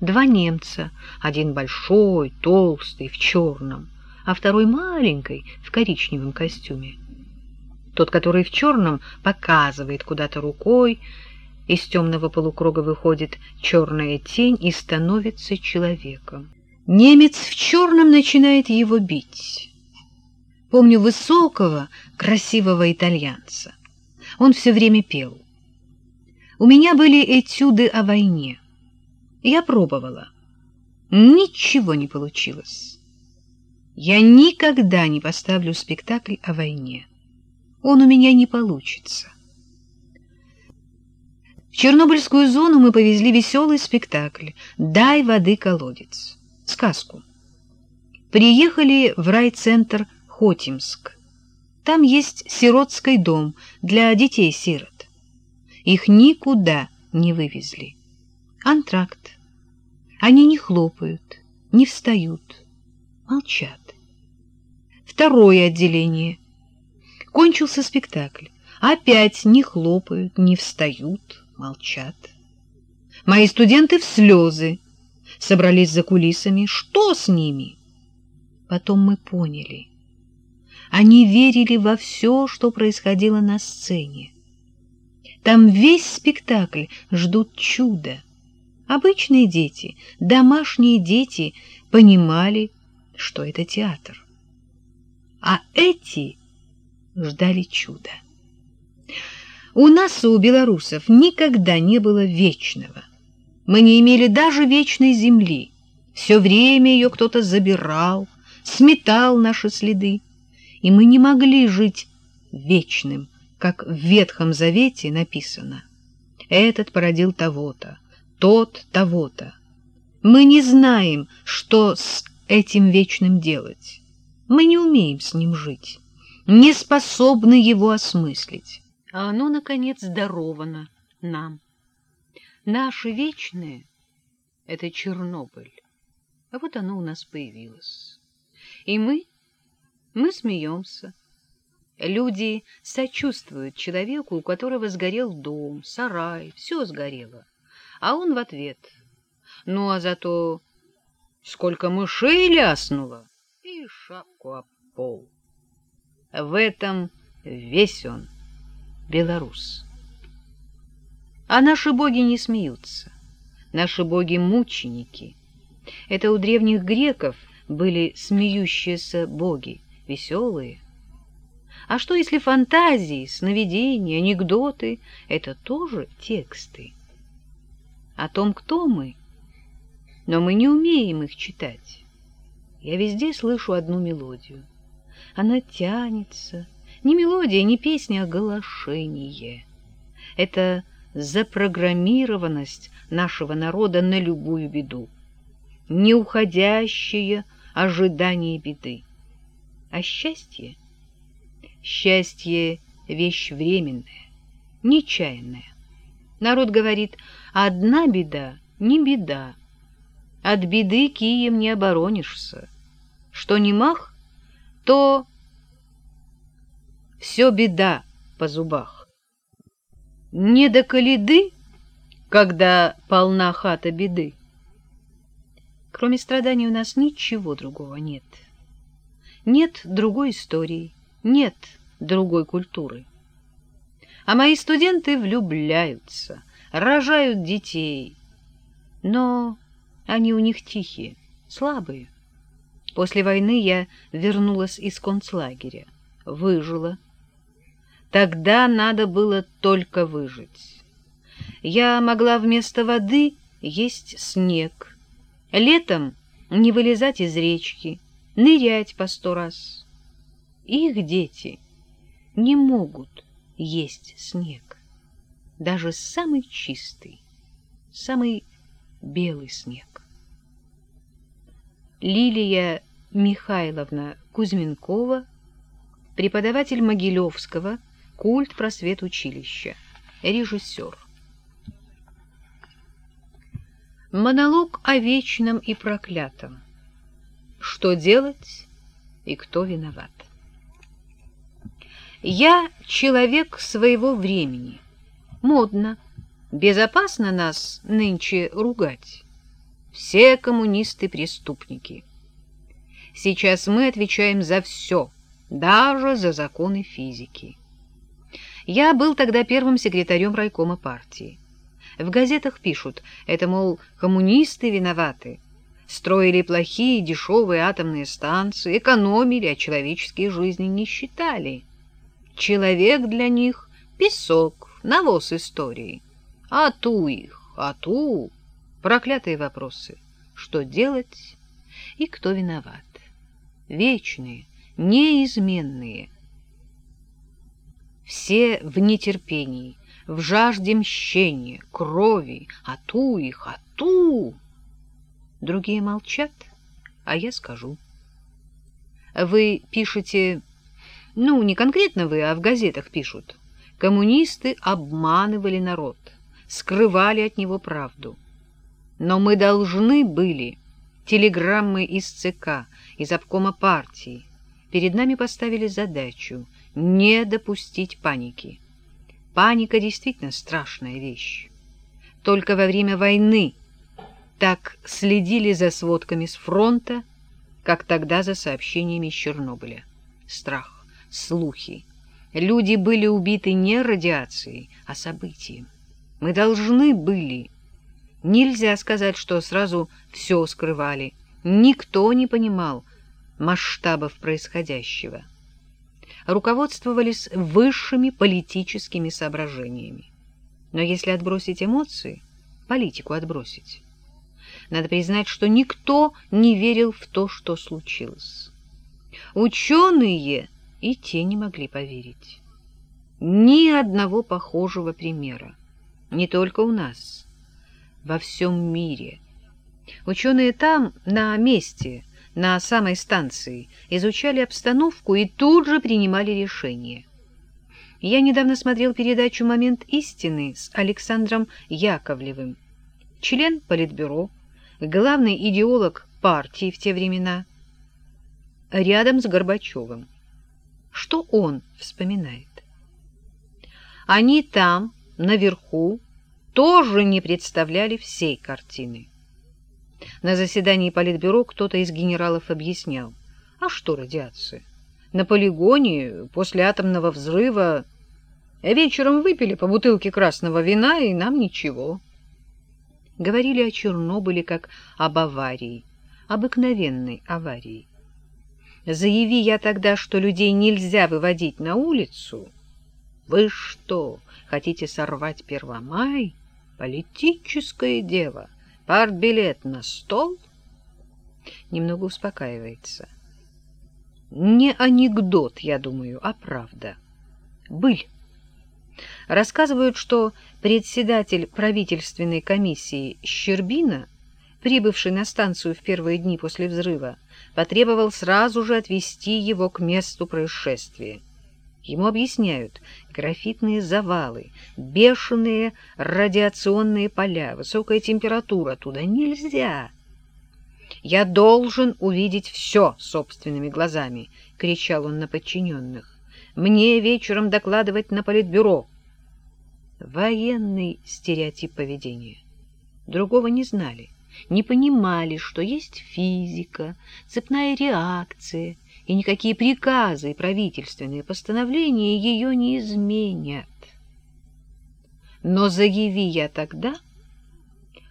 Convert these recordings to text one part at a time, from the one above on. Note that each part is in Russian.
Два немца, один большой, толстый, в черном, а второй маленький, в коричневом костюме. Тот, который в черном, показывает куда-то рукой, из темного полукруга выходит черная тень и становится человеком. Немец в черном начинает его бить. Помню высокого, красивого итальянца. Он все время пел. У меня были этюды о войне. Я пробовала. Ничего не получилось. Я никогда не поставлю спектакль о войне. Он у меня не получится. В Чернобыльскую зону мы повезли веселый спектакль «Дай воды колодец» сказку. Приехали в райцентр Хотимск. Там есть сиротский дом для детей-сирот. Их никуда не вывезли. Антракт. Они не хлопают, не встают, молчат. Второе отделение. Кончился спектакль. Опять не хлопают, не встают, молчат. Мои студенты в слезы собрались за кулисами. Что с ними? Потом мы поняли. Они верили во все, что происходило на сцене. Там весь спектакль ждут чуда. Обычные дети, домашние дети понимали, что это театр. А эти ждали чуда. У нас, у белорусов, никогда не было вечного. Мы не имели даже вечной земли. Все время ее кто-то забирал, сметал наши следы, и мы не могли жить вечным, как в Ветхом Завете написано. Этот породил того-то, тот того-то. Мы не знаем, что с этим вечным делать. Мы не умеем с ним жить, не способны его осмыслить. А оно, наконец, даровано нам. Наше вечное — это Чернобыль. А вот оно у нас появилось. И мы, мы смеемся. Люди сочувствуют человеку, у которого сгорел дом, сарай, все сгорело. А он в ответ. Ну, а зато сколько мышей ляснуло и шапку об пол. В этом весь он, белорус. А наши боги не смеются. Наши боги-мученики. Это у древних греков были смеющиеся боги, веселые. А что, если фантазии, сновидения, анекдоты — это тоже тексты? О том, кто мы. Но мы не умеем их читать. Я везде слышу одну мелодию. Она тянется. Не мелодия, не песня, а голошение. Это запрограммированность нашего народа на любую беду, неуходящее ожидание беды. А счастье? Счастье — вещь временная, нечаянная. Народ говорит, одна беда не беда. От беды кием не оборонишься. Что не мах, то все беда по зубах не до коляды, когда полна хата беды. Кроме страданий у нас ничего другого нет. Нет другой истории, нет другой культуры. А мои студенты влюбляются, рожают детей, но они у них тихие, слабые. После войны я вернулась из концлагеря, выжила, Тогда надо было только выжить. Я могла вместо воды есть снег, летом не вылезать из речки, нырять по сто раз. Их дети не могут есть снег, даже самый чистый, самый белый снег. Лилия Михайловна Кузьменкова, преподаватель Могилевского, Культ просвет училища. Режиссер. Монолог о вечном и проклятом. Что делать и кто виноват? Я человек своего времени. Модно, безопасно нас нынче ругать. Все коммунисты преступники. Сейчас мы отвечаем за все, даже за законы физики. Я был тогда первым секретарем райкома партии. В газетах пишут, это, мол, коммунисты виноваты. Строили плохие дешевые атомные станции, экономили, а человеческие жизни не считали. Человек для них — песок, навоз истории. А ту их, а ту... Проклятые вопросы. Что делать и кто виноват? Вечные, неизменные. Все в нетерпении, в жажде мщения, крови, а ту их, а ту. Другие молчат, а я скажу. Вы пишете, ну, не конкретно вы, а в газетах пишут. Коммунисты обманывали народ, скрывали от него правду. Но мы должны были телеграммы из ЦК, из обкома партии. Перед нами поставили задачу не допустить паники. Паника действительно страшная вещь. Только во время войны так следили за сводками с фронта, как тогда за сообщениями из Чернобыля. Страх, слухи. Люди были убиты не радиацией, а событием. Мы должны были. Нельзя сказать, что сразу все скрывали. Никто не понимал масштабов происходящего руководствовались высшими политическими соображениями. Но если отбросить эмоции, политику отбросить, надо признать, что никто не верил в то, что случилось. Ученые и те не могли поверить. Ни одного похожего примера. Не только у нас, во всем мире. Ученые там, на месте, на самой станции, изучали обстановку и тут же принимали решения. Я недавно смотрел передачу «Момент истины» с Александром Яковлевым, член Политбюро, главный идеолог партии в те времена, рядом с Горбачевым. Что он вспоминает? Они там, наверху, тоже не представляли всей картины. На заседании Политбюро кто-то из генералов объяснял. А что радиация? На полигоне после атомного взрыва вечером выпили по бутылке красного вина, и нам ничего. Говорили о Чернобыле как об аварии, обыкновенной аварии. Заяви я тогда, что людей нельзя выводить на улицу, вы что, хотите сорвать Первомай? Политическое дело — Партбилет на стол? Немного успокаивается. Не анекдот, я думаю, а правда. Быль. Рассказывают, что председатель правительственной комиссии Щербина, прибывший на станцию в первые дни после взрыва, потребовал сразу же отвезти его к месту происшествия. Ему объясняют графитные завалы, бешеные радиационные поля, высокая температура. Туда нельзя. «Я должен увидеть все собственными глазами», — кричал он на подчиненных. «Мне вечером докладывать на политбюро». Военный стереотип поведения. Другого не знали, не понимали, что есть физика, цепная реакция — и никакие приказы и правительственные постановления ее не изменят. Но заяви я тогда,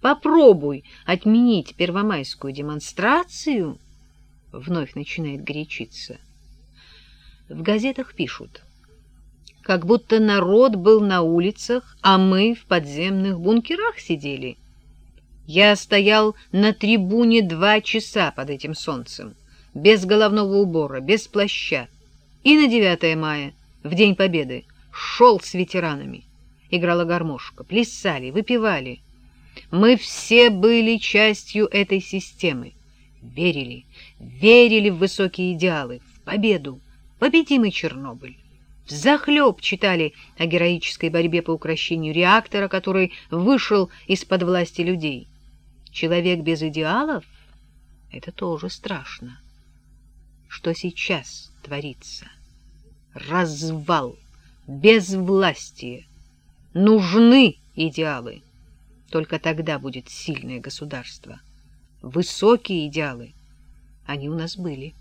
попробуй отменить первомайскую демонстрацию, вновь начинает горячиться. В газетах пишут, как будто народ был на улицах, а мы в подземных бункерах сидели. Я стоял на трибуне два часа под этим солнцем без головного убора, без плаща. И на 9 мая, в День Победы, шел с ветеранами. Играла гармошка, плясали, выпивали. Мы все были частью этой системы. Верили, верили в высокие идеалы, в победу. Победим и Чернобыль. Взахлеб читали о героической борьбе по укрощению реактора, который вышел из-под власти людей. Человек без идеалов — это тоже страшно что сейчас творится. Развал, безвластие. Нужны идеалы. Только тогда будет сильное государство. высокие идеалы. Они у нас были.